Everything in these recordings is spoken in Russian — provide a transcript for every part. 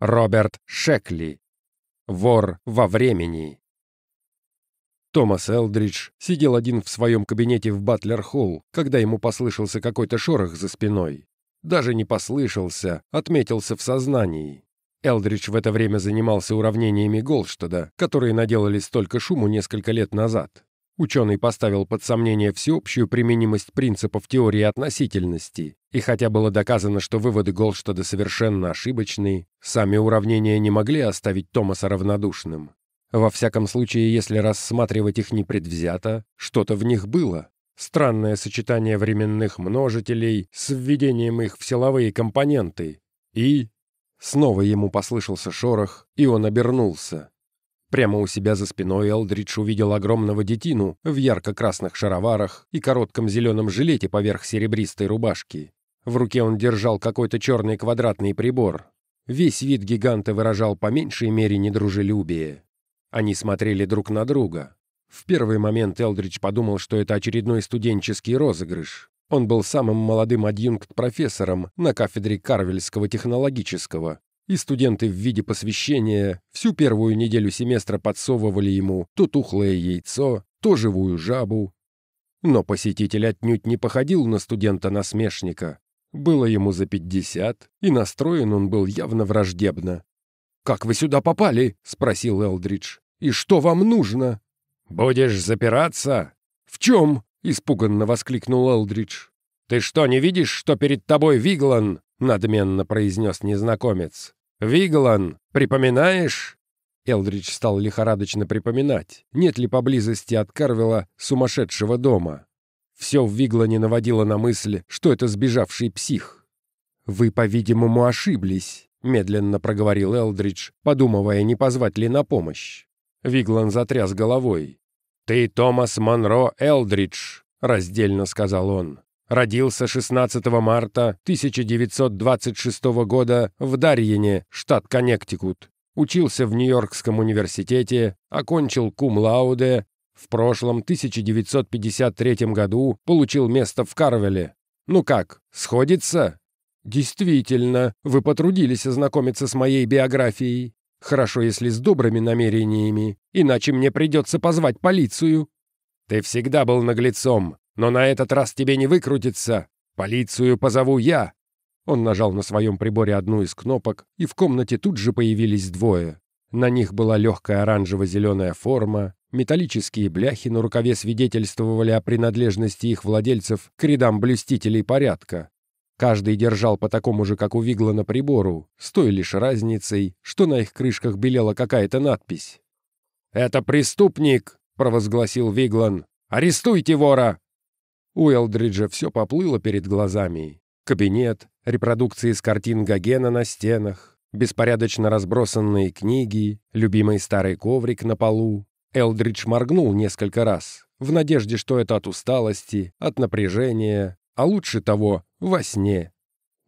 Роберт Шекли. Вор во времени. Томас Элдридж сидел один в своем кабинете в Батлер-Холл, когда ему послышался какой-то шорох за спиной. Даже не послышался, отметился в сознании. Элдридж в это время занимался уравнениями Голштада, которые наделали столько шуму несколько лет назад. Ученый поставил под сомнение всеобщую применимость принципов теории относительности, и хотя было доказано, что выводы Голштада совершенно ошибочны, сами уравнения не могли оставить Томаса равнодушным. Во всяком случае, если рассматривать их непредвзято, что-то в них было. Странное сочетание временных множителей с введением их в силовые компоненты. И... Снова ему послышался шорох, и он обернулся. Прямо у себя за спиной Элдридж увидел огромного детину в ярко-красных шароварах и коротком зеленом жилете поверх серебристой рубашки. В руке он держал какой-то черный квадратный прибор. Весь вид гиганта выражал по меньшей мере недружелюбие. Они смотрели друг на друга. В первый момент Элдридж подумал, что это очередной студенческий розыгрыш. Он был самым молодым адъюнкт-профессором на кафедре Карвельского технологического и студенты в виде посвящения всю первую неделю семестра подсовывали ему то тухлое яйцо, то живую жабу. Но посетитель отнюдь не походил на студента-насмешника. Было ему за пятьдесят, и настроен он был явно враждебно. «Как вы сюда попали?» — спросил Элдридж. «И что вам нужно?» «Будешь запираться?» «В чем?» — испуганно воскликнул Элдридж. «Ты что, не видишь, что перед тобой Виглан?» — надменно произнес незнакомец. «Виглан, припоминаешь?» Элдридж стал лихорадочно припоминать, нет ли поблизости от Карвела сумасшедшего дома. Все в Виглане наводило на мысль, что это сбежавший псих. «Вы, по-видимому, ошиблись», — медленно проговорил Элдридж, подумывая, не позвать ли на помощь. Виглан затряс головой. «Ты Томас Монро Элдридж», — раздельно сказал он. Родился 16 марта 1926 года в Дарьине, штат Коннектикут. Учился в Нью-Йоркском университете, окончил кум-лауде. В прошлом 1953 году получил место в Карвеле. Ну как, сходится? Действительно, вы потрудились ознакомиться с моей биографией. Хорошо, если с добрыми намерениями, иначе мне придется позвать полицию. Ты всегда был наглецом, но на этот раз тебе не выкрутиться. Полицию позову я!» Он нажал на своем приборе одну из кнопок, и в комнате тут же появились двое. На них была легкая оранжево-зеленая форма, металлические бляхи на рукаве свидетельствовали о принадлежности их владельцев к рядам блюстителей порядка. Каждый держал по такому же, как у Виглана, прибору, с той лишь разницей, что на их крышках белела какая-то надпись. «Это преступник!» — провозгласил Виглан. «Арестуйте вора!» У Элдриджа все поплыло перед глазами. Кабинет, репродукции с картин Гогена на стенах, беспорядочно разбросанные книги, любимый старый коврик на полу. Элдридж моргнул несколько раз, в надежде, что это от усталости, от напряжения, а лучше того, во сне.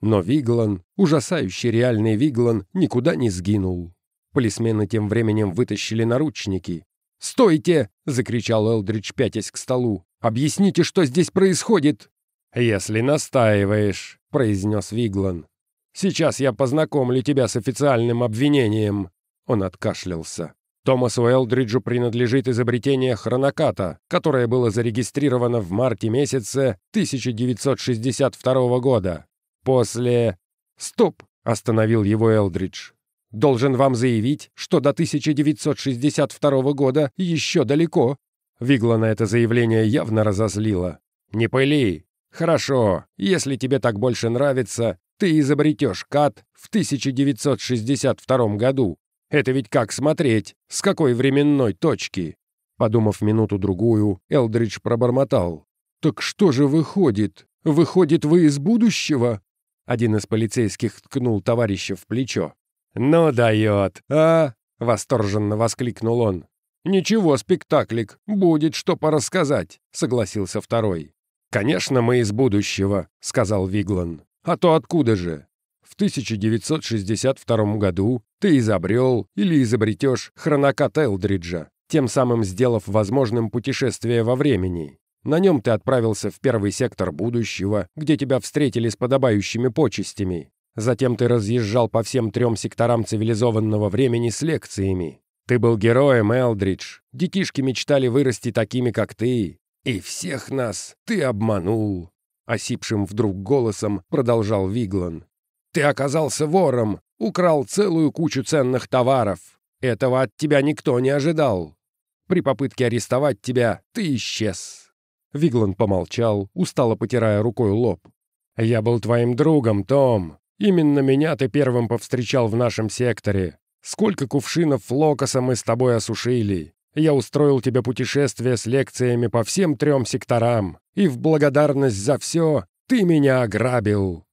Но Виглан, ужасающий реальный Виглан, никуда не сгинул. Полисмены тем временем вытащили наручники. «Стойте!» — закричал Элдридж, пятясь к столу. Объясните, что здесь происходит!» «Если настаиваешь», — произнес Виглан. «Сейчас я познакомлю тебя с официальным обвинением». Он откашлялся. Томасу Элдриджу принадлежит изобретение хроноката, которое было зарегистрировано в марте месяце 1962 года. После... «Стоп!» — остановил его Элдридж. «Должен вам заявить, что до 1962 года еще далеко. Вигла на это заявление явно разозлило. «Не пыли! Хорошо, если тебе так больше нравится, ты изобретешь КАТ в 1962 году. Это ведь как смотреть, с какой временной точки?» Подумав минуту-другую, Элдридж пробормотал. «Так что же выходит? Выходит, вы из будущего?» Один из полицейских ткнул товарища в плечо. «Ну дает, а!» — восторженно воскликнул он. «Ничего, спектаклик, будет что порассказать», — согласился второй. «Конечно, мы из будущего», — сказал Виглан. «А то откуда же? В 1962 году ты изобрел или изобретешь хронокат Элдриджа, тем самым сделав возможным путешествие во времени. На нем ты отправился в первый сектор будущего, где тебя встретили с подобающими почестями. Затем ты разъезжал по всем трем секторам цивилизованного времени с лекциями. Ты был героем, Элдридж. Детишки мечтали вырасти такими, как ты. И всех нас ты обманул. Осипшим вдруг голосом продолжал Виглан. Ты оказался вором, украл целую кучу ценных товаров. Этого от тебя никто не ожидал. При попытке арестовать тебя ты исчез. Виглан помолчал, устало потирая рукой лоб. «Я был твоим другом, Том. Именно меня ты первым повстречал в нашем секторе. Сколько кувшинов локоса мы с тобой осушили. Я устроил тебе путешествие с лекциями по всем трем секторам, и в благодарность за все ты меня ограбил».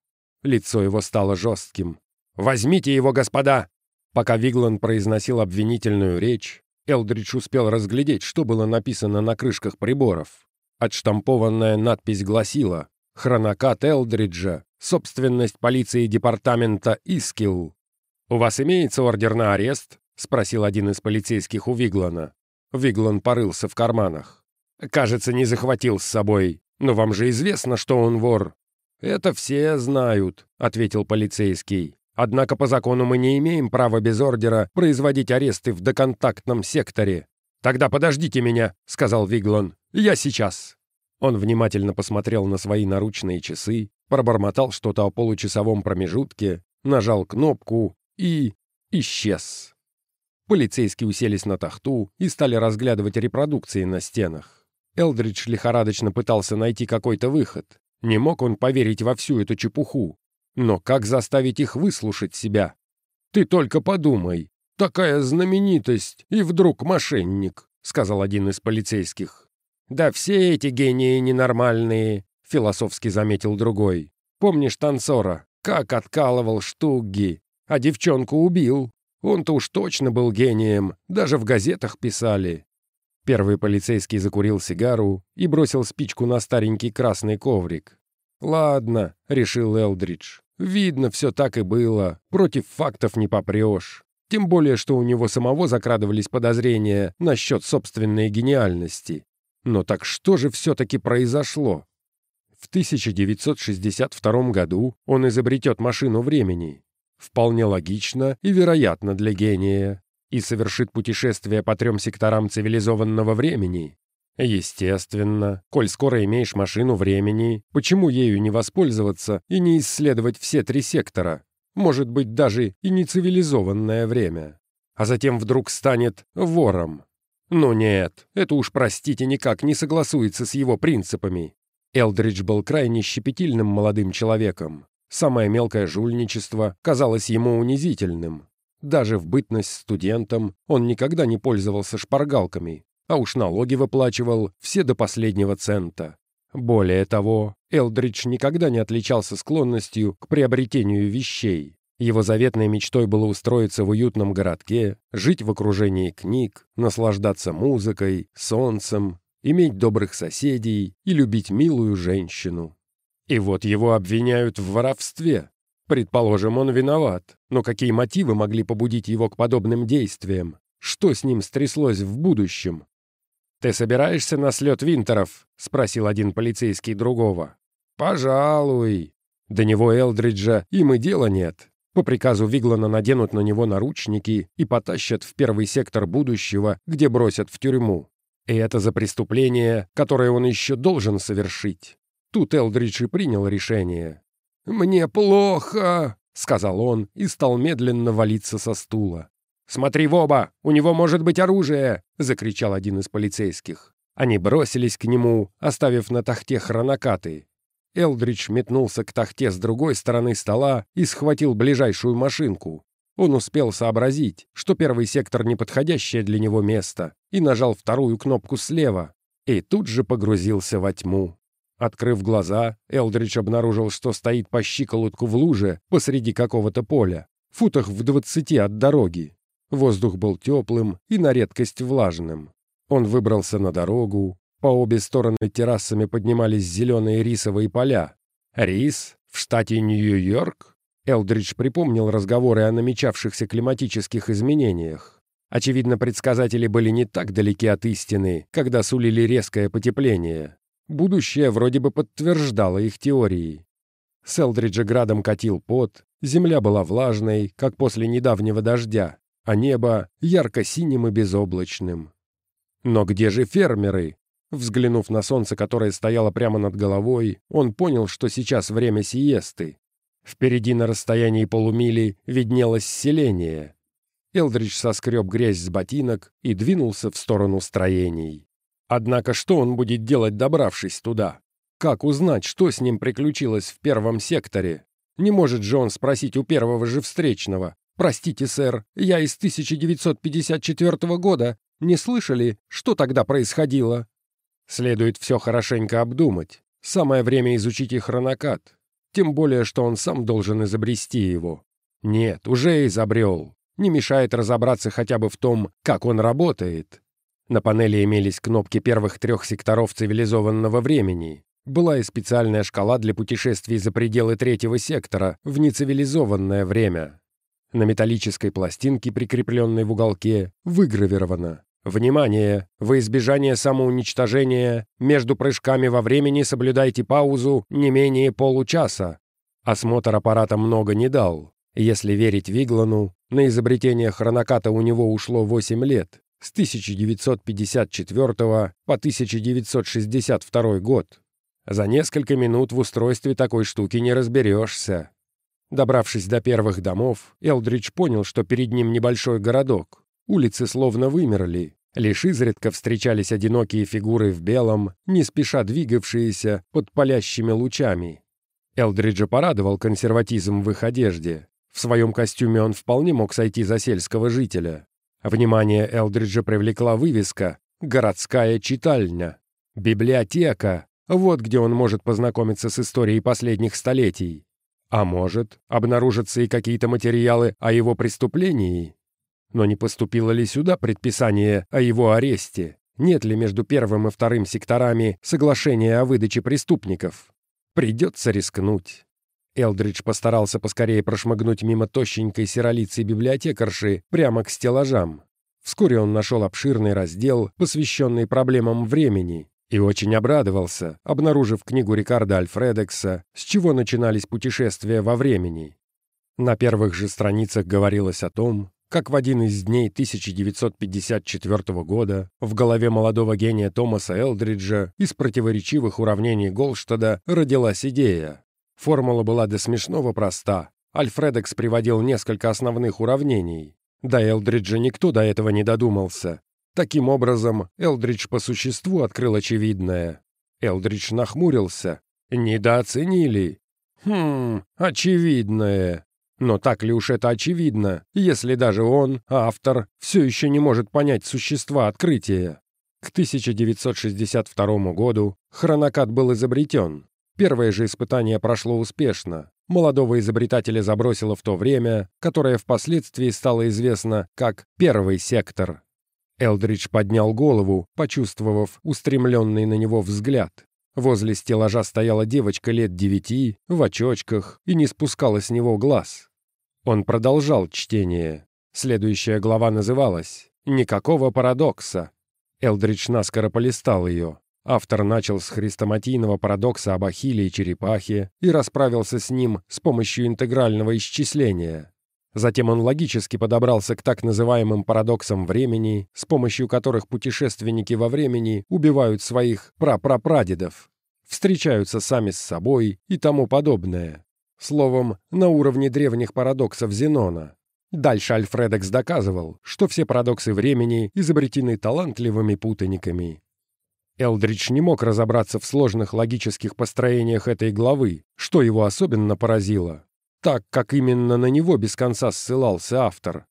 Лицо его стало жестким. «Возьмите его, господа!» Пока Виглан произносил обвинительную речь, Элдридж успел разглядеть, что было написано на крышках приборов. Отштампованная надпись гласила «Хронокат Элдриджа, собственность полиции департамента Искил». «У вас имеется ордер на арест?» — спросил один из полицейских у Виглана. Виглан порылся в карманах. «Кажется, не захватил с собой. Но вам же известно, что он вор». «Это все знают», — ответил полицейский. «Однако по закону мы не имеем права без ордера производить аресты в доконтактном секторе». «Тогда подождите меня», — сказал Виглан. «Я сейчас». Он внимательно посмотрел на свои наручные часы, пробормотал что-то о получасовом промежутке, нажал кнопку и исчез. Полицейские уселись на тахту и стали разглядывать репродукции на стенах. Элдридж лихорадочно пытался найти какой-то выход. Не мог он поверить во всю эту чепуху. Но как заставить их выслушать себя? «Ты только подумай, такая знаменитость, и вдруг мошенник», — сказал один из полицейских. «Да все эти гении ненормальные», — философски заметил другой. «Помнишь танцора? Как откалывал штуги, а девчонку убил. Он-то уж точно был гением, даже в газетах писали. Первый полицейский закурил сигару и бросил спичку на старенький красный коврик. «Ладно», — решил Элдридж. «Видно, все так и было. Против фактов не попрешь. Тем более, что у него самого закрадывались подозрения насчет собственной гениальности. Но так что же все-таки произошло? В 1962 году он изобретет машину времени, Вполне логично и вероятно для гения. И совершит путешествие по трем секторам цивилизованного времени. Естественно, коль скоро имеешь машину времени, почему ею не воспользоваться и не исследовать все три сектора? Может быть, даже и не цивилизованное время. А затем вдруг станет вором. Но нет, это уж, простите, никак не согласуется с его принципами. Элдридж был крайне щепетильным молодым человеком. Самое мелкое жульничество казалось ему унизительным. Даже в бытность студентом он никогда не пользовался шпаргалками, а уж налоги выплачивал все до последнего цента. Более того, Элдридж никогда не отличался склонностью к приобретению вещей. Его заветной мечтой было устроиться в уютном городке, жить в окружении книг, наслаждаться музыкой, солнцем, иметь добрых соседей и любить милую женщину. И вот его обвиняют в воровстве. Предположим, он виноват, но какие мотивы могли побудить его к подобным действиям? Что с ним стряслось в будущем? «Ты собираешься на слет Винтеров?» — спросил один полицейский другого. «Пожалуй». До него Элдриджа им и дела нет. По приказу Виглана наденут на него наручники и потащат в первый сектор будущего, где бросят в тюрьму. И это за преступление, которое он еще должен совершить. Тут Элдридж и принял решение. «Мне плохо», — сказал он и стал медленно валиться со стула. «Смотри в оба! У него может быть оружие!» — закричал один из полицейских. Они бросились к нему, оставив на тахте хронокаты. Элдридж метнулся к тахте с другой стороны стола и схватил ближайшую машинку. Он успел сообразить, что первый сектор — неподходящее для него место, и нажал вторую кнопку слева, и тут же погрузился во тьму. Открыв глаза, Элдридж обнаружил, что стоит по щиколотку в луже посреди какого-то поля, футах в двадцати от дороги. Воздух был теплым и на редкость влажным. Он выбрался на дорогу. По обе стороны террасами поднимались зеленые рисовые поля. Рис? В штате Нью-Йорк? Элдридж припомнил разговоры о намечавшихся климатических изменениях. Очевидно, предсказатели были не так далеки от истины, когда сулили резкое потепление. Будущее вроде бы подтверждало их теории. Селдриджа градом катил пот, Земля была влажной, как после недавнего дождя, а небо ярко-синим и безоблачным. Но где же фермеры? Взглянув на солнце, которое стояло прямо над головой, он понял, что сейчас время сиесты. Впереди на расстоянии полумили виднелось селение. Элдридж соскреб грязь с ботинок и двинулся в сторону строений. Однако что он будет делать, добравшись туда? Как узнать, что с ним приключилось в первом секторе? Не может же он спросить у первого же встречного. «Простите, сэр, я из 1954 года. Не слышали, что тогда происходило?» Следует все хорошенько обдумать. Самое время изучить и хронокат. Тем более, что он сам должен изобрести его. Нет, уже изобрел. Не мешает разобраться хотя бы в том, как он работает. На панели имелись кнопки первых трех секторов цивилизованного времени. Была и специальная шкала для путешествий за пределы третьего сектора в нецивилизованное время. На металлической пластинке, прикрепленной в уголке, выгравировано Внимание! Во избежание самоуничтожения между прыжками во времени соблюдайте паузу не менее получаса. Осмотр аппарата много не дал. Если верить Виглану, на изобретение хроноката у него ушло 8 лет, с 1954 по 1962 год. За несколько минут в устройстве такой штуки не разберешься. Добравшись до первых домов, Элдридж понял, что перед ним небольшой городок. Улицы словно вымерли, Лишь изредка встречались одинокие фигуры в белом, не спеша двигавшиеся под палящими лучами. Элдриджа порадовал консерватизм в их одежде. В своем костюме он вполне мог сойти за сельского жителя. Внимание Элдриджа привлекла вывеска «Городская читальня». Библиотека. Вот где он может познакомиться с историей последних столетий. А может, обнаружатся и какие-то материалы о его преступлении. Но не поступило ли сюда предписание о его аресте? Нет ли между первым и вторым секторами соглашения о выдаче преступников? Придется рискнуть. Элдридж постарался поскорее прошмыгнуть мимо тощенькой серолицей библиотекарши прямо к стеллажам. Вскоре он нашел обширный раздел, посвященный проблемам времени, и очень обрадовался, обнаружив книгу Рикарда Альфредекса «С чего начинались путешествия во времени». На первых же страницах говорилось о том, как в один из дней 1954 года в голове молодого гения Томаса Элдриджа из противоречивых уравнений Голштада родилась идея. Формула была до смешного проста. Альфредекс приводил несколько основных уравнений. До Элдриджа никто до этого не додумался. Таким образом, Элдридж по существу открыл очевидное. Элдридж нахмурился. «Недооценили?» «Хм, очевидное. Но так ли уж это очевидно, если даже он, автор, все еще не может понять существа открытия? К 1962 году хронокат был изобретен. Первое же испытание прошло успешно. Молодого изобретателя забросило в то время, которое впоследствии стало известно как «первый сектор». Элдридж поднял голову, почувствовав устремленный на него взгляд. Возле стеллажа стояла девочка лет девяти, в очочках, и не спускала с него глаз. Он продолжал чтение. Следующая глава называлась «Никакого парадокса». Элдридж наскоро полистал ее. Автор начал с хрестоматийного парадокса об Ахилле и черепахе и расправился с ним с помощью интегрального исчисления. Затем он логически подобрался к так называемым парадоксам времени, с помощью которых путешественники во времени убивают своих прапрапрадедов, встречаются сами с собой и тому подобное. Словом, на уровне древних парадоксов Зенона. Дальше Альфредекс доказывал, что все парадоксы времени изобретены талантливыми путаниками. Элдридж не мог разобраться в сложных логических построениях этой главы, что его особенно поразило, так как именно на него без конца ссылался автор.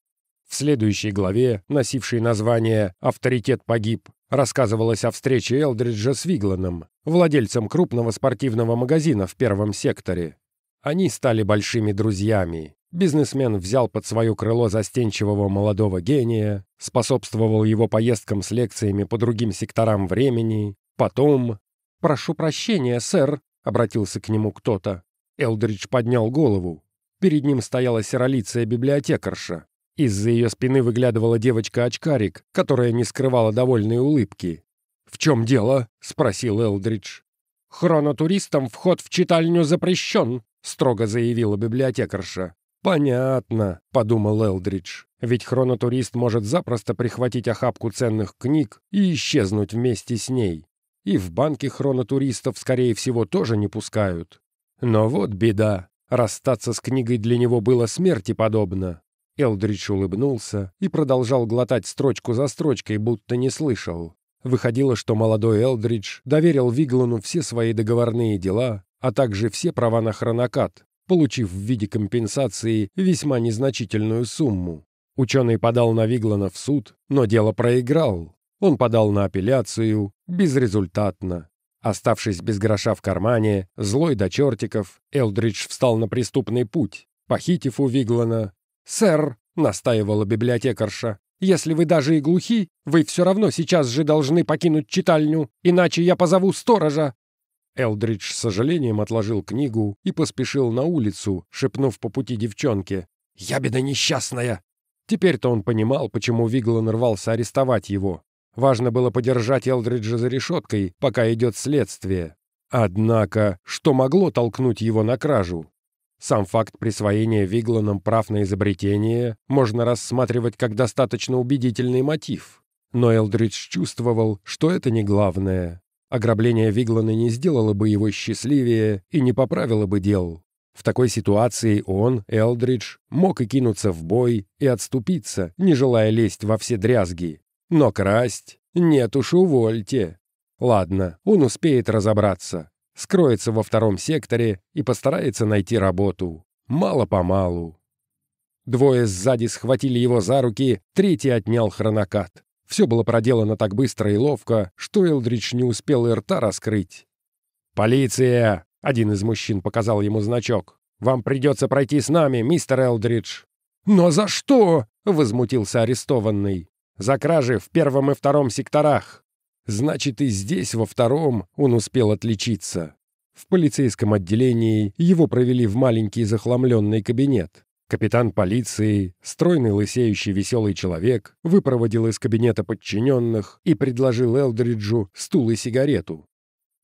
В следующей главе, носившей название «Авторитет погиб», рассказывалось о встрече Элдриджа с Вигланом, владельцем крупного спортивного магазина в первом секторе. Они стали большими друзьями. Бизнесмен взял под свое крыло застенчивого молодого гения, способствовал его поездкам с лекциями по другим секторам времени. Потом... «Прошу прощения, сэр», — обратился к нему кто-то. Элдридж поднял голову. Перед ним стояла серолицая библиотекарша. Из-за ее спины выглядывала девочка-очкарик, которая не скрывала довольной улыбки. «В чем дело?» — спросил Элдридж. «Хронотуристам вход в читальню запрещен», строго заявила библиотекарша. «Понятно», — подумал Элдридж. «Ведь хронотурист может запросто прихватить охапку ценных книг и исчезнуть вместе с ней. И в банке хронотуристов, скорее всего, тоже не пускают. Но вот беда. Расстаться с книгой для него было смерти подобно. Элдридж улыбнулся и продолжал глотать строчку за строчкой, будто не слышал. Выходило, что молодой Элдридж доверил Виглану все свои договорные дела, а также все права на хронокат, получив в виде компенсации весьма незначительную сумму. Ученый подал на Виглана в суд, но дело проиграл. Он подал на апелляцию, безрезультатно. Оставшись без гроша в кармане, злой до чертиков, Элдридж встал на преступный путь, похитив у Виглана. «Сэр», — настаивала библиотекарша, «если вы даже и глухи, вы все равно сейчас же должны покинуть читальню, иначе я позову сторожа». Элдридж с сожалением отложил книгу и поспешил на улицу, шепнув по пути девчонке. «Я беда несчастная!» Теперь-то он понимал, почему Виглан рвался арестовать его. Важно было подержать Элдриджа за решеткой, пока идет следствие. Однако, что могло толкнуть его на кражу? Сам факт присвоения Вигланом прав на изобретение можно рассматривать как достаточно убедительный мотив. Но Элдридж чувствовал, что это не главное. Ограбление Виглана не сделало бы его счастливее и не поправило бы дел. В такой ситуации он, Элдридж, мог и кинуться в бой, и отступиться, не желая лезть во все дрязги. Но красть? Нет уж, увольте. Ладно, он успеет разобраться. Скроется во втором секторе и постарается найти работу. Мало-помалу. Двое сзади схватили его за руки, третий отнял хронокат. Все было проделано так быстро и ловко, что Элдридж не успел и рта раскрыть. «Полиция!» — один из мужчин показал ему значок. «Вам придется пройти с нами, мистер Элдридж». «Но за что?» — возмутился арестованный. За кражи в первом и втором секторах. Значит, и здесь, во втором, он успел отличиться. В полицейском отделении его провели в маленький захламленный кабинет. Капитан полиции, стройный лысеющий веселый человек, выпроводил из кабинета подчиненных и предложил Элдриджу стул и сигарету.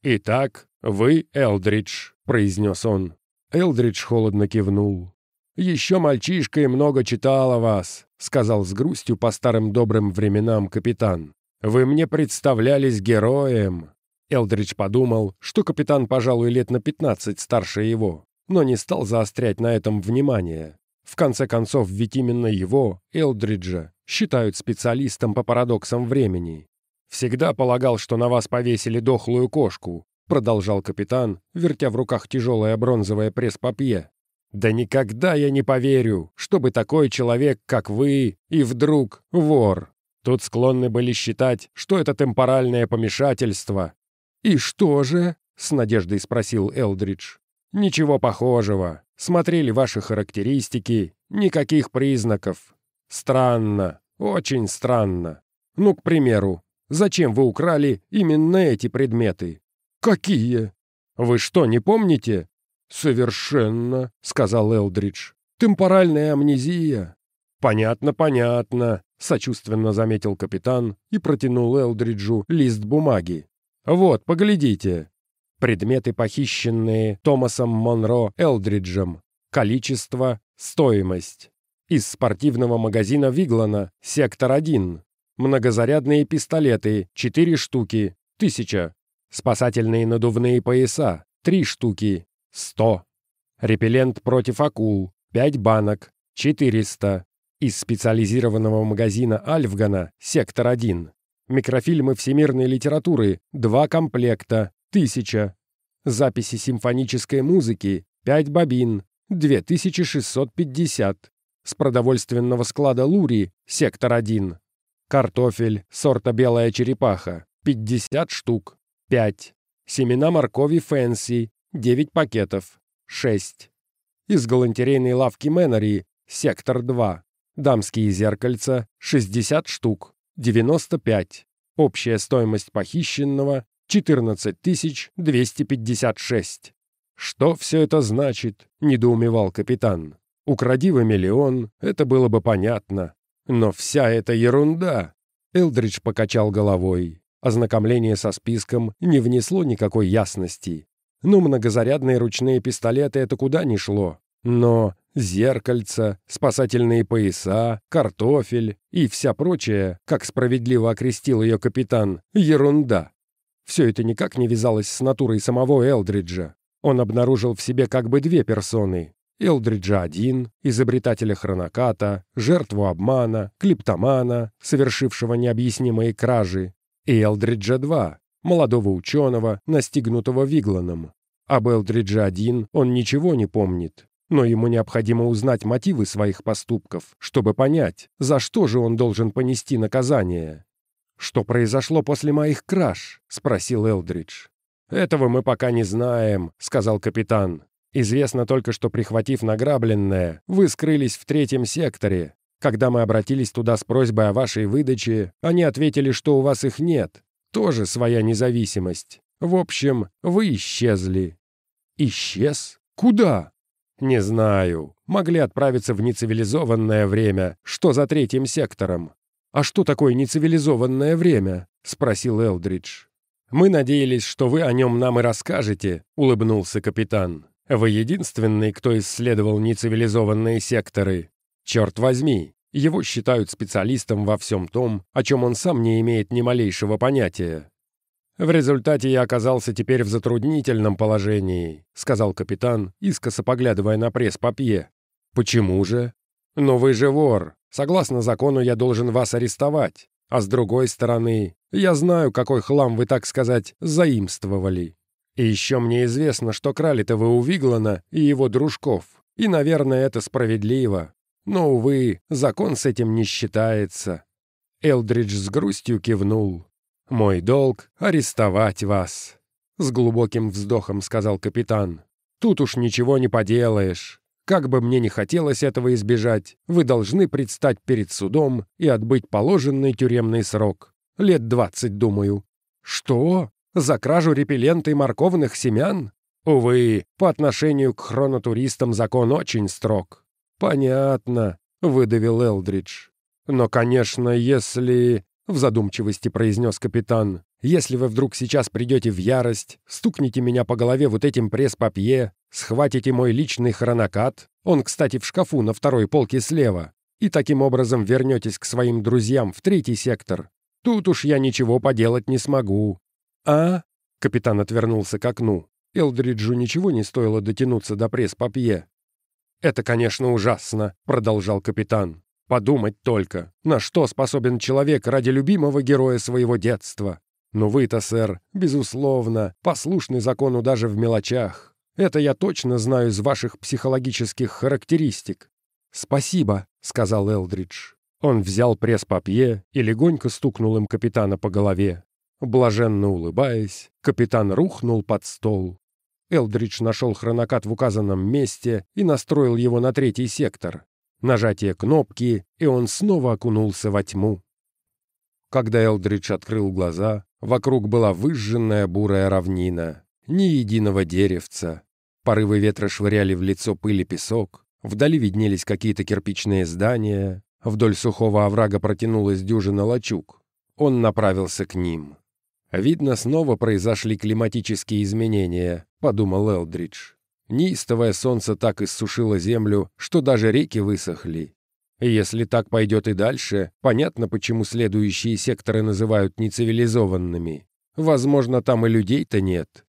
«Итак, вы Элдридж», — произнес он. Элдридж холодно кивнул. «Еще мальчишкой много читал о вас», — сказал с грустью по старым добрым временам капитан. «Вы мне представлялись героем». Элдридж подумал, что капитан, пожалуй, лет на пятнадцать старше его, но не стал заострять на этом внимание. В конце концов, ведь именно его, Элдриджа, считают специалистом по парадоксам времени. «Всегда полагал, что на вас повесили дохлую кошку», продолжал капитан, вертя в руках тяжелое бронзовое пресс-папье. Да никогда я не поверю, чтобы такой человек, как вы, и вдруг вор. Тут склонны были считать, что это темпоральное помешательство. «И что же?» — с надеждой спросил Элдридж. «Ничего похожего. Смотрели ваши характеристики. Никаких признаков. Странно. Очень странно. Ну, к примеру, зачем вы украли именно эти предметы?» «Какие?» «Вы что, не помните?» «Совершенно», — сказал Элдридж. «Темпоральная амнезия». «Понятно, понятно», — сочувственно заметил капитан и протянул Элдриджу лист бумаги. «Вот, поглядите. Предметы, похищенные Томасом Монро Элдриджем. Количество, стоимость. Из спортивного магазина Виглана, сектор 1. Многозарядные пистолеты, 4 штуки, 1000. Спасательные надувные пояса, 3 штуки, 100. Репеллент против акул, 5 банок, 400. Из специализированного магазина Альфгана, сектор 1. Микрофильмы всемирной литературы, 2 комплекта, 1000. Записи симфонической музыки, 5 бобин, 2650. С продовольственного склада Лури, сектор 1. Картофель, сорта белая черепаха, 50 штук, 5. Семена моркови Фэнси, 9 пакетов. 6. Из галантерейной лавки Мэннери, сектор 2. Дамские зеркальца, 60 штук. 95. Общая стоимость похищенного, 14 256. «Что все это значит?» — недоумевал капитан. «Укради вы миллион, это было бы понятно. Но вся эта ерунда!» Элдридж покачал головой. Ознакомление со списком не внесло никакой ясности. Ну, многозарядные ручные пистолеты — это куда ни шло. Но зеркальца, спасательные пояса, картофель и вся прочая, как справедливо окрестил ее капитан, ерунда. Все это никак не вязалось с натурой самого Элдриджа. Он обнаружил в себе как бы две персоны. Элдриджа один, изобретателя хроноката, жертву обмана, клиптомана, совершившего необъяснимые кражи, и Элдриджа два, молодого ученого, настигнутого Вигланом. Об Элдридже один он ничего не помнит, но ему необходимо узнать мотивы своих поступков, чтобы понять, за что же он должен понести наказание. «Что произошло после моих краж?» — спросил Элдридж. «Этого мы пока не знаем», — сказал капитан. «Известно только, что, прихватив награбленное, вы скрылись в третьем секторе. Когда мы обратились туда с просьбой о вашей выдаче, они ответили, что у вас их нет, тоже своя независимость. В общем, вы исчезли». «Исчез? Куда?» «Не знаю. Могли отправиться в нецивилизованное время, что за третьим сектором». «А что такое нецивилизованное время?» — спросил Элдридж. «Мы надеялись, что вы о нем нам и расскажете», — улыбнулся капитан. «Вы единственный, кто исследовал нецивилизованные секторы. Черт возьми, его считают специалистом во всем том, о чем он сам не имеет ни малейшего понятия. «В результате я оказался теперь в затруднительном положении», — сказал капитан, искоса поглядывая на пресс-папье. «Почему же?» «Но вы же вор. Согласно закону я должен вас арестовать. А с другой стороны, я знаю, какой хлам вы, так сказать, заимствовали. И еще мне известно, что крали-то вы у Виглана и его дружков. И, наверное, это справедливо. Но, увы, закон с этим не считается. Элдридж с грустью кивнул. «Мой долг — арестовать вас», — с глубоким вздохом сказал капитан. «Тут уж ничего не поделаешь. Как бы мне ни хотелось этого избежать, вы должны предстать перед судом и отбыть положенный тюремный срок. Лет двадцать, думаю». «Что? За кражу репеллента и морковных семян?» Увы, по отношению к хронотуристам закон очень строг. «Понятно», — выдавил Элдридж. «Но, конечно, если...» — в задумчивости произнес капитан. «Если вы вдруг сейчас придете в ярость, стукните меня по голове вот этим пресс-папье, схватите мой личный хронокат, он, кстати, в шкафу на второй полке слева, и таким образом вернетесь к своим друзьям в третий сектор. Тут уж я ничего поделать не смогу». «А?» — капитан отвернулся к окну. Элдриджу ничего не стоило дотянуться до пресс-папье. «Это, конечно, ужасно», — продолжал капитан. «Подумать только, на что способен человек ради любимого героя своего детства. Но вы-то, сэр, безусловно, послушны закону даже в мелочах. Это я точно знаю из ваших психологических характеристик». «Спасибо», — сказал Элдридж. Он взял пресс-папье и легонько стукнул им капитана по голове. Блаженно улыбаясь, капитан рухнул под стол. Элдридж нашел хронокат в указанном месте и настроил его на третий сектор. Нажатие кнопки, и он снова окунулся во тьму. Когда Элдридж открыл глаза, вокруг была выжженная бурая равнина, ни единого деревца. Порывы ветра швыряли в лицо пыль и песок, вдали виднелись какие-то кирпичные здания, вдоль сухого оврага протянулась дюжина лачуг. Он направился к ним. Видно, снова произошли климатические изменения, подумал Элдридж. Неистовое солнце так иссушило землю, что даже реки высохли. если так пойдет и дальше, понятно, почему следующие секторы называют нецивилизованными. Возможно, там и людей-то нет.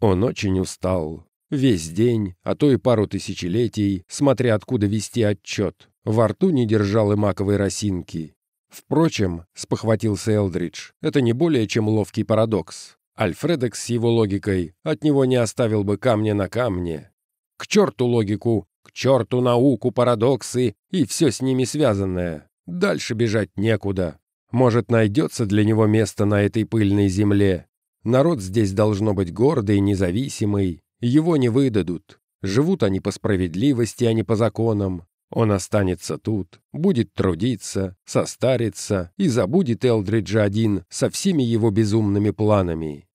Он очень устал. Весь день, а то и пару тысячелетий, смотря откуда вести отчет, во рту не держал и маковой росинки. Впрочем, спохватился Элдридж, это не более чем ловкий парадокс. Альфредекс с его логикой от него не оставил бы камня на камне. К черту логику, к черту науку, парадоксы и все с ними связанное. Дальше бежать некуда. Может, найдется для него место на этой пыльной земле. Народ здесь должно быть гордый независимый. Его не выдадут. Живут они по справедливости, а не по законам. Он останется тут, будет трудиться, состарится и забудет Элдриджа один со всеми его безумными планами.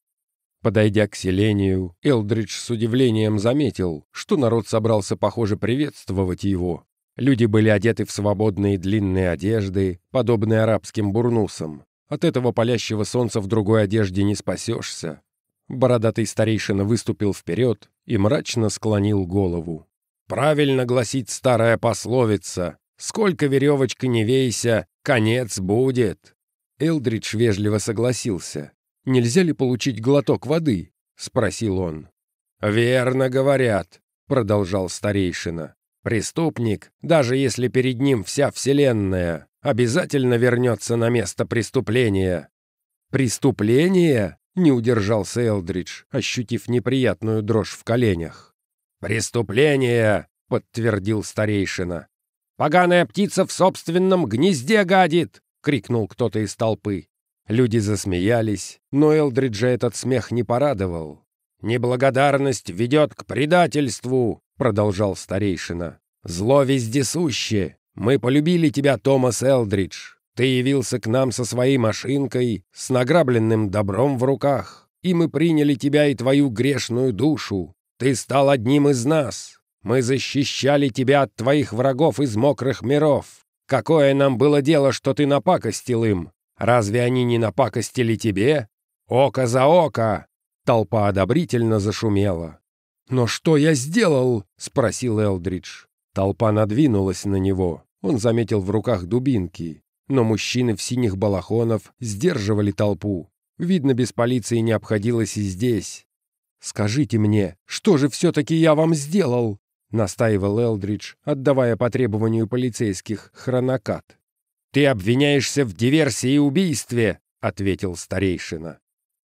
Подойдя к селению, Элдридж с удивлением заметил, что народ собрался, похоже, приветствовать его. Люди были одеты в свободные длинные одежды, подобные арабским бурнусам. От этого палящего солнца в другой одежде не спасешься. Бородатый старейшина выступил вперед и мрачно склонил голову. «Правильно гласит старая пословица. Сколько веревочка не вейся, конец будет». Элдридж вежливо согласился. «Нельзя ли получить глоток воды?» — спросил он. «Верно говорят», — продолжал старейшина. «Преступник, даже если перед ним вся вселенная, обязательно вернется на место преступления». «Преступление?» — не удержался Элдридж, ощутив неприятную дрожь в коленях. «Преступление!» — подтвердил старейшина. «Поганая птица в собственном гнезде гадит!» — крикнул кто-то из толпы. Люди засмеялись, но Элдриджа этот смех не порадовал. «Неблагодарность ведет к предательству!» — продолжал старейшина. «Зло вездесуще! Мы полюбили тебя, Томас Элдридж. Ты явился к нам со своей машинкой, с награбленным добром в руках, и мы приняли тебя и твою грешную душу. Ты стал одним из нас. Мы защищали тебя от твоих врагов из мокрых миров. Какое нам было дело, что ты напакостил им? Разве они не напакостили тебе? Око за око!» Толпа одобрительно зашумела. «Но что я сделал?» — спросил Элдридж. Толпа надвинулась на него. Он заметил в руках дубинки но мужчины в синих балахонов сдерживали толпу. Видно, без полиции не обходилось и здесь. «Скажите мне, что же все-таки я вам сделал?» — настаивал Элдридж, отдавая по требованию полицейских хронокат. «Ты обвиняешься в диверсии и убийстве!» — ответил старейшина.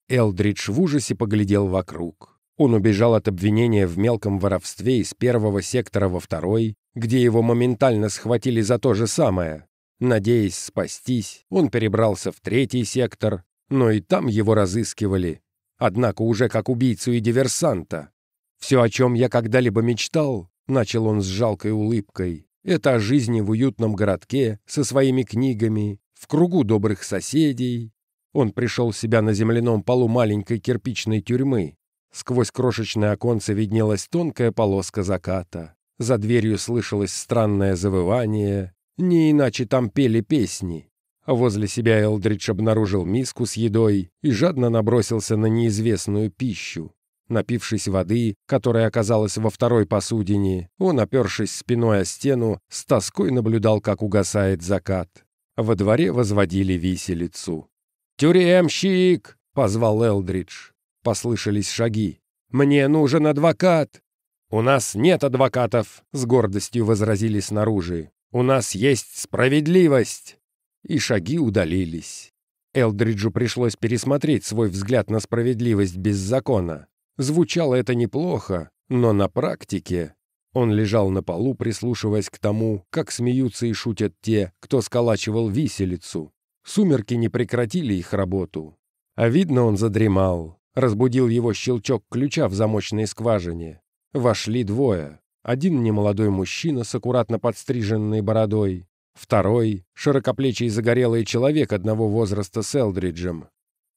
Элдридж в ужасе поглядел вокруг. Он убежал от обвинения в мелком воровстве из первого сектора во второй, где его моментально схватили за то же самое. Надеясь спастись, он перебрался в третий сектор, но и там его разыскивали, однако уже как убийцу и диверсанта. «Все, о чем я когда-либо мечтал», — начал он с жалкой улыбкой, «это о жизни в уютном городке со своими книгами, в кругу добрых соседей». Он пришел в себя на земляном полу маленькой кирпичной тюрьмы. Сквозь крошечное оконце виднелась тонкая полоска заката. За дверью слышалось странное завывание, не иначе там пели песни. Возле себя Элдридж обнаружил миску с едой и жадно набросился на неизвестную пищу. Напившись воды, которая оказалась во второй посудине, он, опершись спиной о стену, с тоской наблюдал, как угасает закат. Во дворе возводили виселицу. «Тюремщик!» — позвал Элдридж. Послышались шаги. «Мне нужен адвокат!» «У нас нет адвокатов!» — с гордостью возразили снаружи. У нас есть справедливость!» И шаги удалились. Элдриджу пришлось пересмотреть свой взгляд на справедливость без закона. Звучало это неплохо, но на практике... Он лежал на полу, прислушиваясь к тому, как смеются и шутят те, кто сколачивал виселицу. Сумерки не прекратили их работу. А видно, он задремал. Разбудил его щелчок ключа в замочной скважине. Вошли двое. Один немолодой мужчина с аккуратно подстриженной бородой, второй — широкоплечий загорелый человек одного возраста с Элдриджем.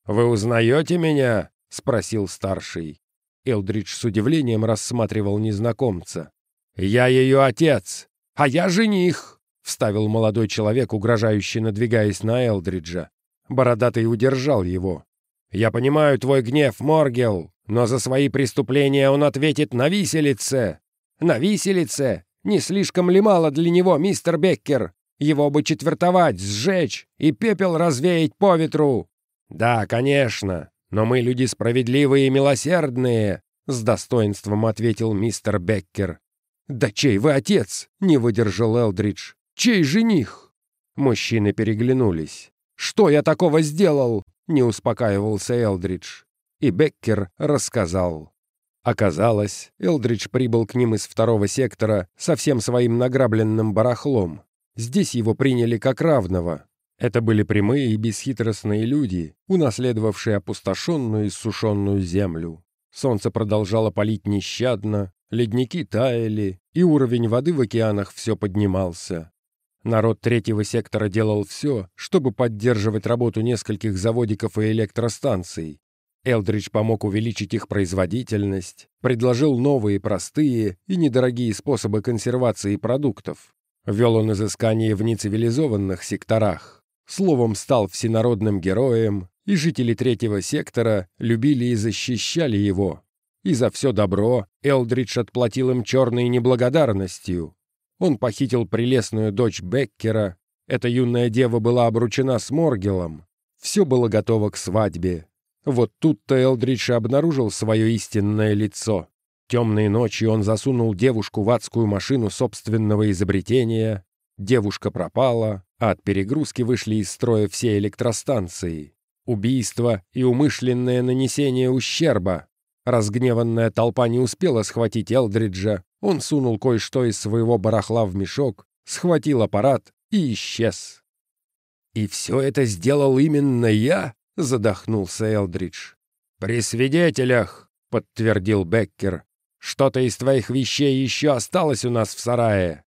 «Вы узнаете меня?» — спросил старший. Элдридж с удивлением рассматривал незнакомца. «Я ее отец, а я жених!» — вставил молодой человек, угрожающе надвигаясь на Элдриджа. Бородатый удержал его. «Я понимаю твой гнев, Моргел, но за свои преступления он ответит на виселице!» На виселице? Не слишком ли мало для него, мистер Беккер? Его бы четвертовать, сжечь и пепел развеять по ветру. Да, конечно, но мы люди справедливые и милосердные, с достоинством ответил мистер Беккер. Да чей вы отец? Не выдержал Элдридж. Чей жених? Мужчины переглянулись. Что я такого сделал? Не успокаивался Элдридж. И Беккер рассказал. Оказалось, Элдридж прибыл к ним из второго сектора со всем своим награбленным барахлом. Здесь его приняли как равного. Это были прямые и бесхитростные люди, унаследовавшие опустошенную и сушенную землю. Солнце продолжало палить нещадно, ледники таяли, и уровень воды в океанах все поднимался. Народ третьего сектора делал все, чтобы поддерживать работу нескольких заводиков и электростанций, Элдридж помог увеличить их производительность, предложил новые простые и недорогие способы консервации продуктов. Вел он изыскания в нецивилизованных секторах. Словом, стал всенародным героем и жители третьего сектора любили и защищали его. И за все добро Элдридж отплатил им черной неблагодарностью. Он похитил прелестную дочь Беккера. Эта юная дева была обручена с Моргелом. Все было готово к свадьбе. Вот тут-то Элдридж обнаружил свое истинное лицо. Темной ночью он засунул девушку в адскую машину собственного изобретения. Девушка пропала, а от перегрузки вышли из строя все электростанции. Убийство и умышленное нанесение ущерба. Разгневанная толпа не успела схватить Элдриджа. Он сунул кое-что из своего барахла в мешок, схватил аппарат и исчез. «И все это сделал именно я?» — задохнулся Элдридж. «При свидетелях», — подтвердил Беккер. «Что-то из твоих вещей еще осталось у нас в сарае».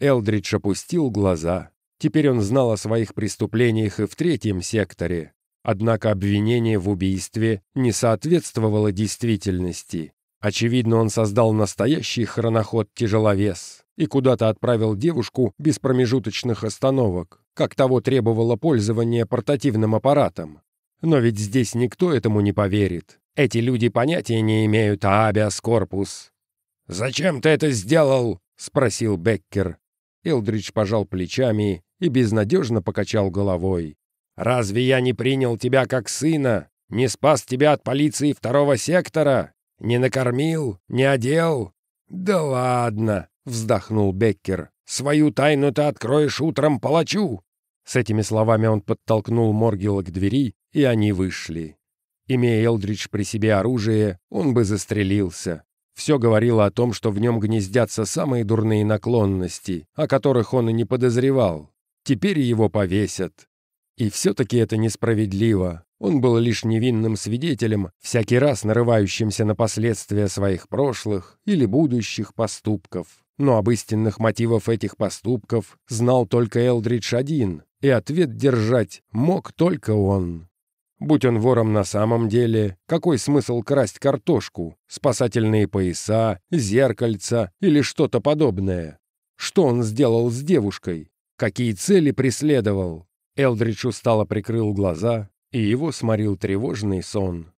Элдридж опустил глаза. Теперь он знал о своих преступлениях и в третьем секторе. Однако обвинение в убийстве не соответствовало действительности. Очевидно, он создал настоящий хроноход-тяжеловес и куда-то отправил девушку без промежуточных остановок, как того требовало пользование портативным аппаратом. Но ведь здесь никто этому не поверит. Эти люди понятия не имеют о абиас корпус. «Зачем ты это сделал?» — спросил Беккер. Элдридж пожал плечами и безнадежно покачал головой. Разве я не принял тебя как сына, не спас тебя от полиции второго сектора, не накормил, не одел? Да ладно, вздохнул Беккер. Свою тайну ты откроешь утром палачу. С этими словами он подтолкнул Моргила к двери, и они вышли. Имея Элдридж при себе оружие, он бы застрелился. Все говорило о том, что в нем гнездятся самые дурные наклонности, о которых он и не подозревал. Теперь его повесят. И все-таки это несправедливо. Он был лишь невинным свидетелем, всякий раз нарывающимся на последствия своих прошлых или будущих поступков. Но об истинных мотивах этих поступков знал только Элдридж один, и ответ держать мог только он. Будь он вором на самом деле, какой смысл красть картошку, спасательные пояса, зеркальца или что-то подобное? Что он сделал с девушкой? Какие цели преследовал? Элдридж устало прикрыл глаза, и его сморил тревожный сон.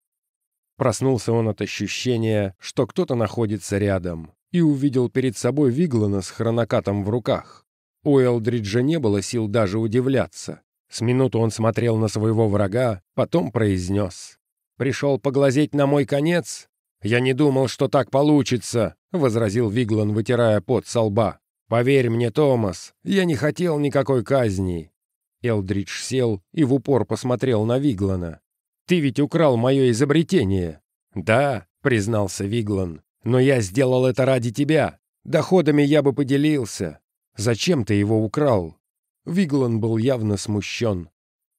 Проснулся он от ощущения, что кто-то находится рядом, и увидел перед собой Виглана с хронокатом в руках. У Элдриджа не было сил даже удивляться. С минуту он смотрел на своего врага, потом произнес. «Пришел поглазеть на мой конец? Я не думал, что так получится», — возразил Виглан, вытирая пот со лба. «Поверь мне, Томас, я не хотел никакой казни. Элдридж сел и в упор посмотрел на Виглана. «Ты ведь украл мое изобретение!» «Да», — признался Виглан, — «но я сделал это ради тебя. Доходами я бы поделился. Зачем ты его украл?» Виглан был явно смущен.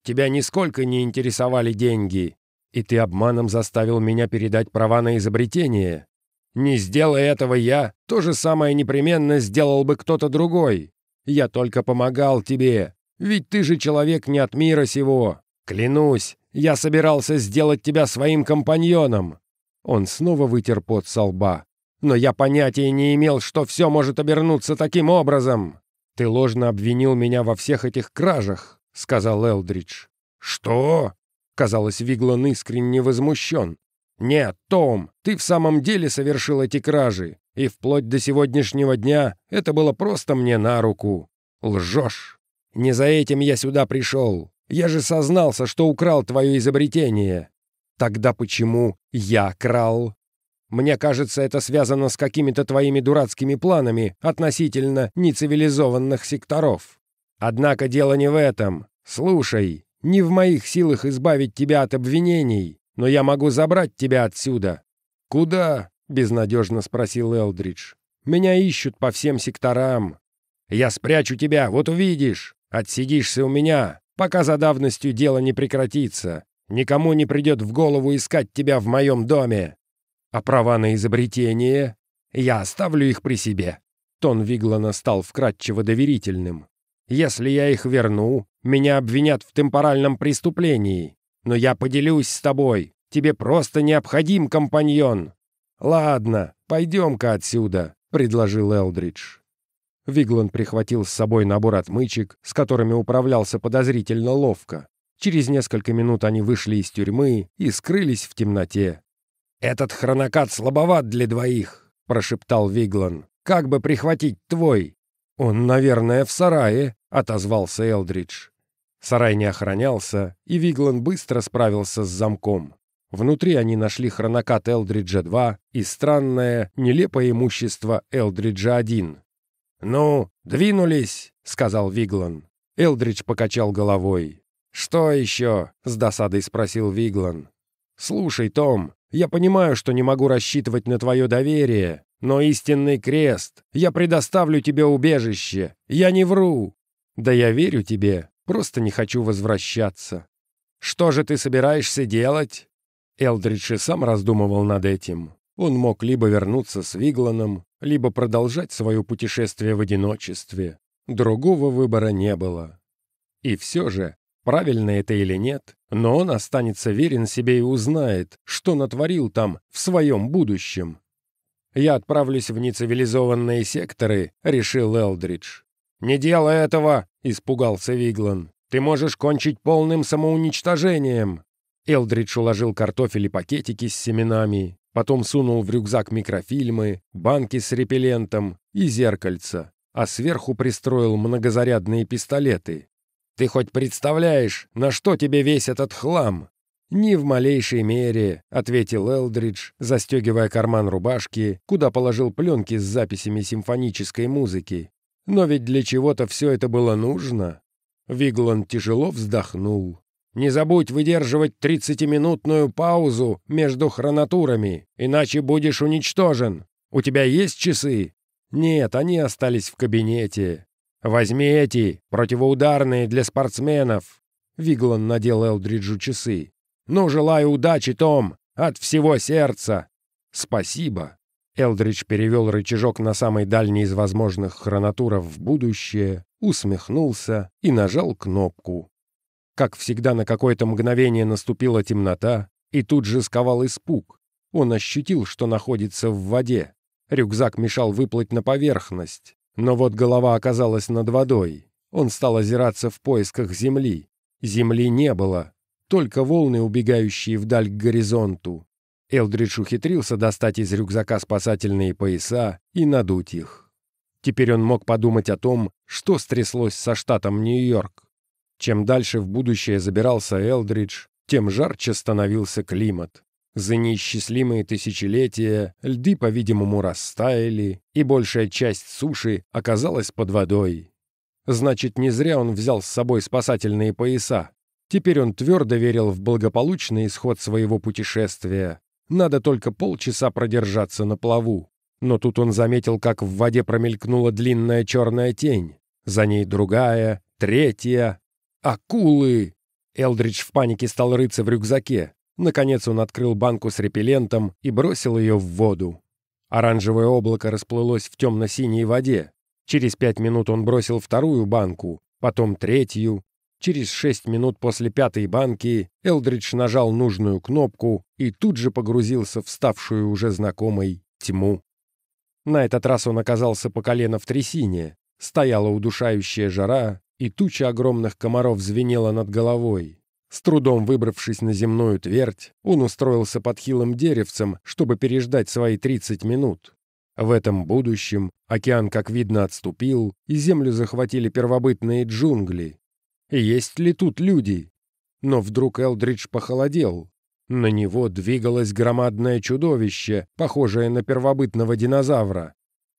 «Тебя нисколько не интересовали деньги, и ты обманом заставил меня передать права на изобретение. Не сделая этого я, то же самое непременно сделал бы кто-то другой. Я только помогал тебе, ведь ты же человек не от мира сего. Клянусь, я собирался сделать тебя своим компаньоном». Он снова вытер пот со лба. «Но я понятия не имел, что все может обернуться таким образом. Ты ложно обвинил меня во всех этих кражах», — сказал Элдридж. «Что?» — казалось, Виглан искренне возмущен. «Нет, Том, ты в самом деле совершил эти кражи, и вплоть до сегодняшнего дня это было просто мне на руку. Лжешь!» Не за этим я сюда пришел. Я же сознался, что украл твое изобретение. Тогда почему я крал? Мне кажется, это связано с какими-то твоими дурацкими планами относительно нецивилизованных секторов. Однако дело не в этом. Слушай, не в моих силах избавить тебя от обвинений, но я могу забрать тебя отсюда. Куда? безнадежно спросил Элдридж. Меня ищут по всем секторам. Я спрячу тебя, вот увидишь. Отсидишься у меня, пока за давностью дело не прекратится. Никому не придет в голову искать тебя в моем доме. А права на изобретение? Я оставлю их при себе». Тон Виглана стал вкратчиво доверительным. «Если я их верну, меня обвинят в темпоральном преступлении. Но я поделюсь с тобой. Тебе просто необходим компаньон». «Ладно, пойдем-ка отсюда», — предложил Элдридж. Виглан прихватил с собой набор отмычек, с которыми управлялся подозрительно ловко. Через несколько минут они вышли из тюрьмы и скрылись в темноте. «Этот хронокат слабоват для двоих», — прошептал Виглан. «Как бы прихватить твой?» «Он, наверное, в сарае», — отозвался Элдридж. Сарай не охранялся, и Виглан быстро справился с замком. Внутри они нашли хронокат Элдриджа-2 и странное, нелепое имущество Элдриджа-1. «Ну, двинулись», — сказал Виглан. Элдридж покачал головой. «Что еще?» — с досадой спросил Виглан. «Слушай, Том, я понимаю, что не могу рассчитывать на твое доверие, но истинный крест, я предоставлю тебе убежище, я не вру. Да я верю тебе, просто не хочу возвращаться. Что же ты собираешься делать?» Элдридж и сам раздумывал над этим. Он мог либо вернуться с Вигланом, либо продолжать свое путешествие в одиночестве. Другого выбора не было. И все же, правильно это или нет, но он останется верен себе и узнает, что натворил там в своем будущем. «Я отправлюсь в нецивилизованные секторы», — решил Элдридж. «Не делай этого!» — испугался Виглан. «Ты можешь кончить полным самоуничтожением!» Элдридж уложил картофель и пакетики с семенами, потом сунул в рюкзак микрофильмы, банки с репеллентом и зеркальца, а сверху пристроил многозарядные пистолеты. «Ты хоть представляешь, на что тебе весь этот хлам?» «Ни в малейшей мере», — ответил Элдридж, застегивая карман рубашки, куда положил пленки с записями симфонической музыки. «Но ведь для чего-то все это было нужно». Виглан тяжело вздохнул. Не забудь выдерживать тридцатиминутную паузу между хронотурами, иначе будешь уничтожен. У тебя есть часы? Нет, они остались в кабинете. Возьми эти, противоударные для спортсменов. Виглан надел Элдриджу часы. Ну, желаю удачи, Том, от всего сердца. Спасибо. Элдридж перевел рычажок на самый дальний из возможных хронотуров в будущее, усмехнулся и нажал кнопку. Как всегда, на какое-то мгновение наступила темнота, и тут же сковал испуг. Он ощутил, что находится в воде. Рюкзак мешал выплыть на поверхность. Но вот голова оказалась над водой. Он стал озираться в поисках земли. Земли не было, только волны, убегающие вдаль к горизонту. Элдридж ухитрился достать из рюкзака спасательные пояса и надуть их. Теперь он мог подумать о том, что стряслось со штатом Нью-Йорк. Чем дальше в будущее забирался Элдридж, тем жарче становился климат. За неисчислимые тысячелетия льды, по-видимому, растаяли, и большая часть суши оказалась под водой. Значит, не зря он взял с собой спасательные пояса. Теперь он твердо верил в благополучный исход своего путешествия. Надо только полчаса продержаться на плаву. Но тут он заметил, как в воде промелькнула длинная черная тень. За ней другая, третья, «Акулы!» Элдридж в панике стал рыться в рюкзаке. Наконец он открыл банку с репеллентом и бросил ее в воду. Оранжевое облако расплылось в темно-синей воде. Через пять минут он бросил вторую банку, потом третью. Через шесть минут после пятой банки Элдридж нажал нужную кнопку и тут же погрузился в ставшую уже знакомой тьму. На этот раз он оказался по колено в трясине. Стояла удушающая жара, и туча огромных комаров звенела над головой. С трудом выбравшись на земную твердь, он устроился под хилым деревцем, чтобы переждать свои 30 минут. В этом будущем океан, как видно, отступил, и землю захватили первобытные джунгли. Есть ли тут люди? Но вдруг Элдридж похолодел. На него двигалось громадное чудовище, похожее на первобытного динозавра.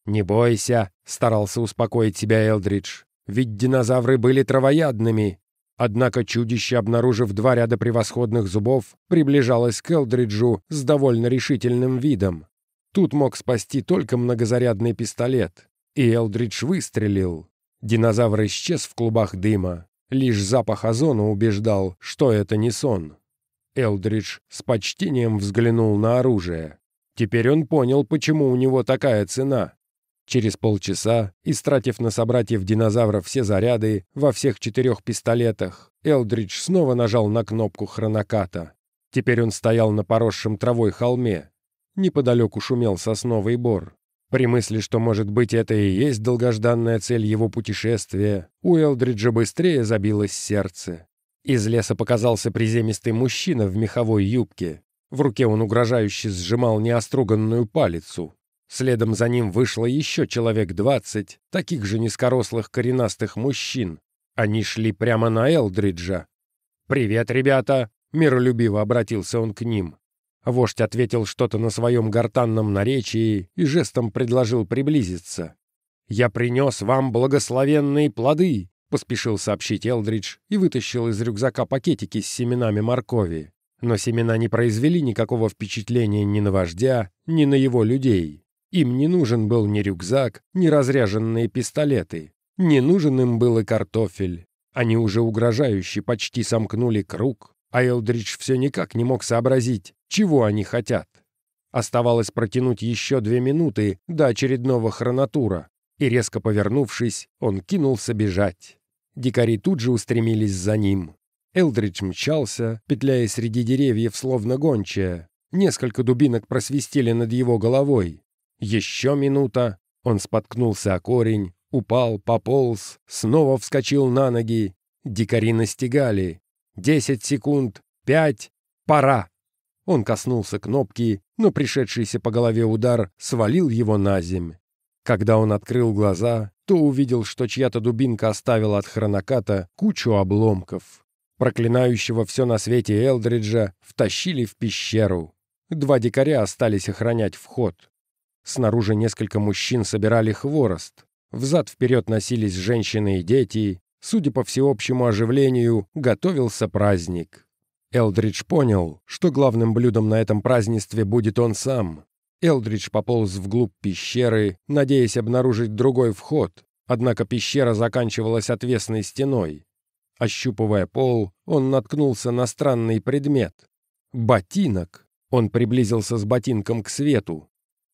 «Не бойся», — старался успокоить себя Элдридж ведь динозавры были травоядными. Однако чудище, обнаружив два ряда превосходных зубов, приближалось к Элдриджу с довольно решительным видом. Тут мог спасти только многозарядный пистолет. И Элдридж выстрелил. Динозавр исчез в клубах дыма. Лишь запах озона убеждал, что это не сон. Элдридж с почтением взглянул на оружие. Теперь он понял, почему у него такая цена. Через полчаса, истратив на собратьев динозавров все заряды во всех четырех пистолетах, Элдридж снова нажал на кнопку хроноката. Теперь он стоял на поросшем травой холме. Неподалеку шумел сосновый бор. При мысли, что, может быть, это и есть долгожданная цель его путешествия, у Элдриджа быстрее забилось сердце. Из леса показался приземистый мужчина в меховой юбке. В руке он угрожающе сжимал неоструганную палицу. Следом за ним вышло еще человек двадцать, таких же низкорослых коренастых мужчин. Они шли прямо на Элдриджа. «Привет, ребята!» — миролюбиво обратился он к ним. Вождь ответил что-то на своем гортанном наречии и жестом предложил приблизиться. «Я принес вам благословенные плоды!» — поспешил сообщить Элдридж и вытащил из рюкзака пакетики с семенами моркови. Но семена не произвели никакого впечатления ни на вождя, ни на его людей. Им не нужен был ни рюкзак, ни разряженные пистолеты. Не нужен им был и картофель. Они уже угрожающе почти сомкнули круг, а Элдридж все никак не мог сообразить, чего они хотят. Оставалось протянуть еще две минуты до очередного хронотура, и, резко повернувшись, он кинулся бежать. Дикари тут же устремились за ним. Элдридж мчался, петляя среди деревьев, словно гончая. Несколько дубинок просвистели над его головой. Еще минута. Он споткнулся о корень, упал, пополз, снова вскочил на ноги. Дикари настигали. Десять секунд, пять, пора. Он коснулся кнопки, но пришедшийся по голове удар свалил его на земь. Когда он открыл глаза, то увидел, что чья-то дубинка оставила от хроноката кучу обломков. Проклинающего все на свете Элдриджа втащили в пещеру. Два дикаря остались охранять вход. Снаружи несколько мужчин собирали хворост. Взад-вперед носились женщины и дети. Судя по всеобщему оживлению, готовился праздник. Элдридж понял, что главным блюдом на этом празднестве будет он сам. Элдридж пополз вглубь пещеры, надеясь обнаружить другой вход, однако пещера заканчивалась отвесной стеной. Ощупывая пол, он наткнулся на странный предмет. Ботинок. Он приблизился с ботинком к свету.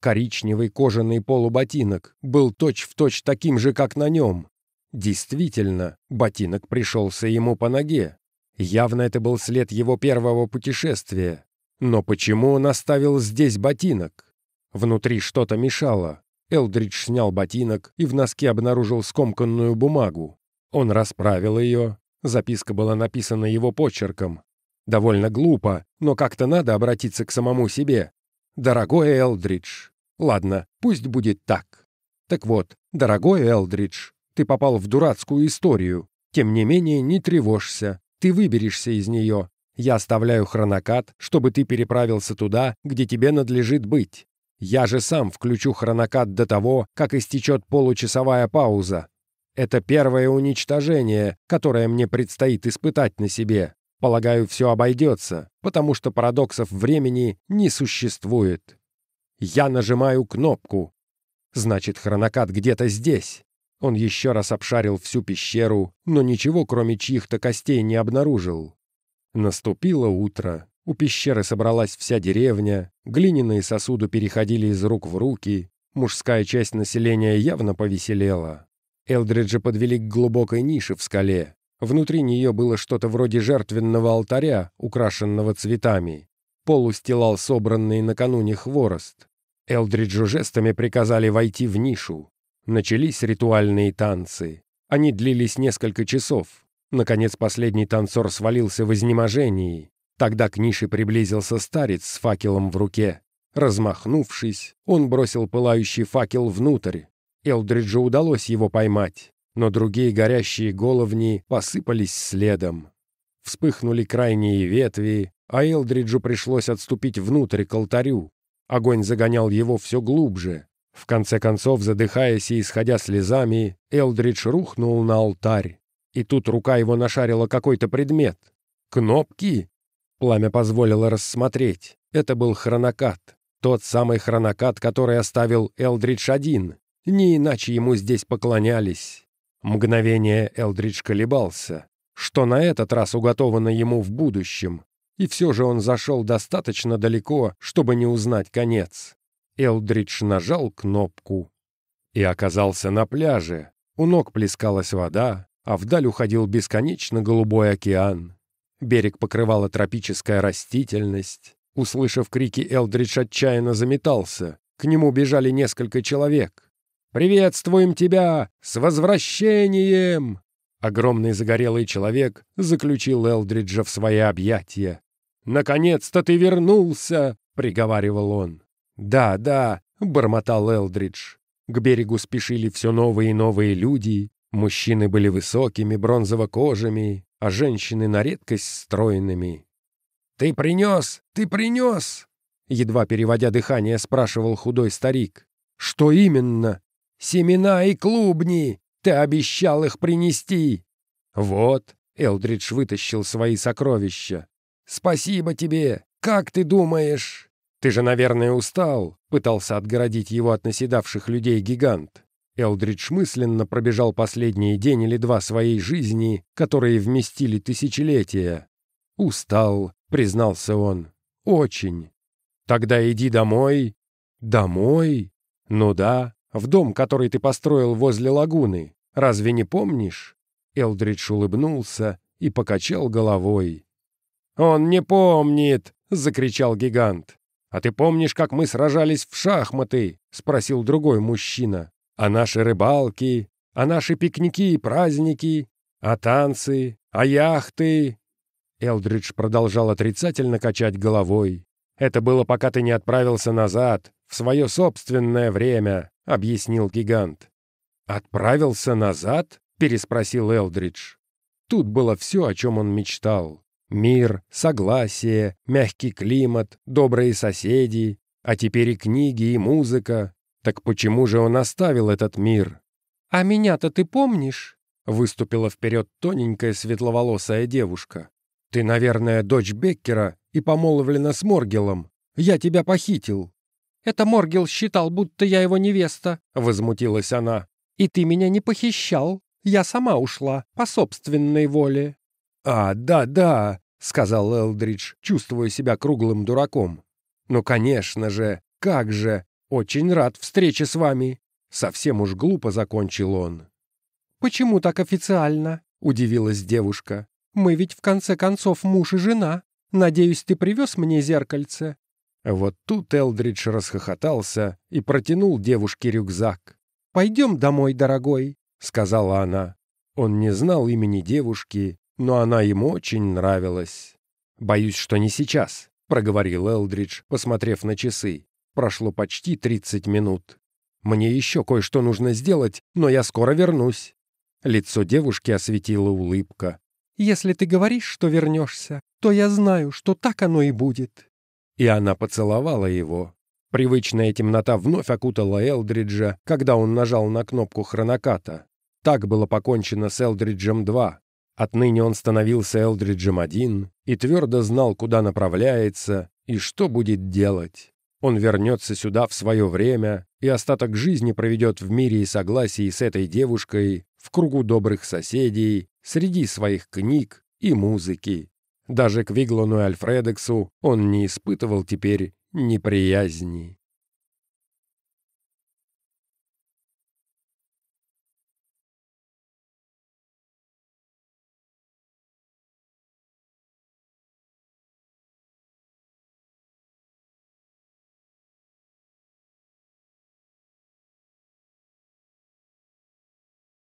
Коричневый кожаный полуботинок был точь-в-точь точь таким же, как на нем. Действительно, ботинок пришелся ему по ноге. Явно это был след его первого путешествия. Но почему он оставил здесь ботинок? Внутри что-то мешало. Элдридж снял ботинок и в носке обнаружил скомканную бумагу. Он расправил ее. Записка была написана его почерком. Довольно глупо, но как-то надо обратиться к самому себе. «Дорогой Элдридж». Ладно, пусть будет так. Так вот, дорогой Элдридж, ты попал в дурацкую историю. Тем не менее, не тревожься. Ты выберешься из нее. Я оставляю хронокат, чтобы ты переправился туда, где тебе надлежит быть. Я же сам включу хронокат до того, как истечет получасовая пауза. Это первое уничтожение, которое мне предстоит испытать на себе. Полагаю, все обойдется, потому что парадоксов времени не существует. Я нажимаю кнопку. Значит, хронокат где-то здесь. Он еще раз обшарил всю пещеру, но ничего, кроме чьих-то костей, не обнаружил. Наступило утро. У пещеры собралась вся деревня, глиняные сосуды переходили из рук в руки, мужская часть населения явно повеселела. Элдриджа подвели к глубокой нише в скале. Внутри нее было что-то вроде жертвенного алтаря, украшенного цветами. Пол устилал собранный накануне хворост. Элдриджу жестами приказали войти в нишу. Начались ритуальные танцы. Они длились несколько часов. Наконец последний танцор свалился в изнеможении. Тогда к нише приблизился старец с факелом в руке. Размахнувшись, он бросил пылающий факел внутрь. Элдриджу удалось его поймать, но другие горящие головни посыпались следом. Вспыхнули крайние ветви, а Элдриджу пришлось отступить внутрь к алтарю. Огонь загонял его все глубже. В конце концов, задыхаясь и исходя слезами, Элдридж рухнул на алтарь. И тут рука его нашарила какой-то предмет. Кнопки? Пламя позволило рассмотреть. Это был хронокат. Тот самый хронокат, который оставил Элдридж один. Не иначе ему здесь поклонялись. Мгновение Элдридж колебался. Что на этот раз уготовано ему в будущем? И все же он зашел достаточно далеко, чтобы не узнать конец. Элдридж нажал кнопку и оказался на пляже. У ног плескалась вода, а вдаль уходил бесконечно голубой океан. Берег покрывала тропическая растительность. Услышав крики, Элдридж отчаянно заметался. К нему бежали несколько человек. «Приветствуем тебя! С возвращением!» Огромный загорелый человек заключил Элдриджа в свои объятия. «Наконец-то ты вернулся!» — приговаривал он. «Да, да», — бормотал Элдридж. К берегу спешили все новые и новые люди. Мужчины были высокими, бронзово-кожими, а женщины на редкость стройными. «Ты принес! Ты принес!» Едва переводя дыхание, спрашивал худой старик. «Что именно?» «Семена и клубни! Ты обещал их принести!» «Вот», — Элдридж вытащил свои сокровища. «Спасибо тебе! Как ты думаешь?» «Ты же, наверное, устал», — пытался отгородить его от наседавших людей гигант. Элдридж мысленно пробежал последние день или два своей жизни, которые вместили тысячелетия. «Устал», — признался он. «Очень». «Тогда иди домой». «Домой?» «Ну да, в дом, который ты построил возле лагуны. Разве не помнишь?» Элдридж улыбнулся и покачал головой. «Он не помнит!» — закричал гигант. «А ты помнишь, как мы сражались в шахматы?» — спросил другой мужчина. «А наши рыбалки? А наши пикники и праздники? А танцы? А яхты?» Элдридж продолжал отрицательно качать головой. «Это было, пока ты не отправился назад, в свое собственное время», — объяснил гигант. «Отправился назад?» — переспросил Элдридж. Тут было все, о чем он мечтал. Мир, согласие, мягкий климат, добрые соседи, а теперь и книги, и музыка. Так почему же он оставил этот мир? «А меня-то ты помнишь?» — выступила вперед тоненькая светловолосая девушка. «Ты, наверное, дочь Беккера и помолвлена с Моргелом. Я тебя похитил». «Это Моргел считал, будто я его невеста», — возмутилась она. «И ты меня не похищал. Я сама ушла, по собственной воле». «А, да-да», — сказал Элдридж, чувствуя себя круглым дураком. «Ну, конечно же, как же! Очень рад встрече с вами!» Совсем уж глупо закончил он. «Почему так официально?» — удивилась девушка. «Мы ведь в конце концов муж и жена. Надеюсь, ты привез мне зеркальце?» Вот тут Элдридж расхохотался и протянул девушке рюкзак. «Пойдем домой, дорогой», — сказала она. Он не знал имени девушки но она ему очень нравилась. «Боюсь, что не сейчас», — проговорил Элдридж, посмотрев на часы. «Прошло почти 30 минут. Мне еще кое-что нужно сделать, но я скоро вернусь». Лицо девушки осветила улыбка. «Если ты говоришь, что вернешься, то я знаю, что так оно и будет». И она поцеловала его. Привычная темнота вновь окутала Элдриджа, когда он нажал на кнопку хроноката. Так было покончено с Элдриджем 2, Отныне он становился Элдриджем один и твердо знал, куда направляется и что будет делать. Он вернется сюда в свое время и остаток жизни проведет в мире и согласии с этой девушкой, в кругу добрых соседей, среди своих книг и музыки. Даже к Виглону и Альфредексу он не испытывал теперь неприязни.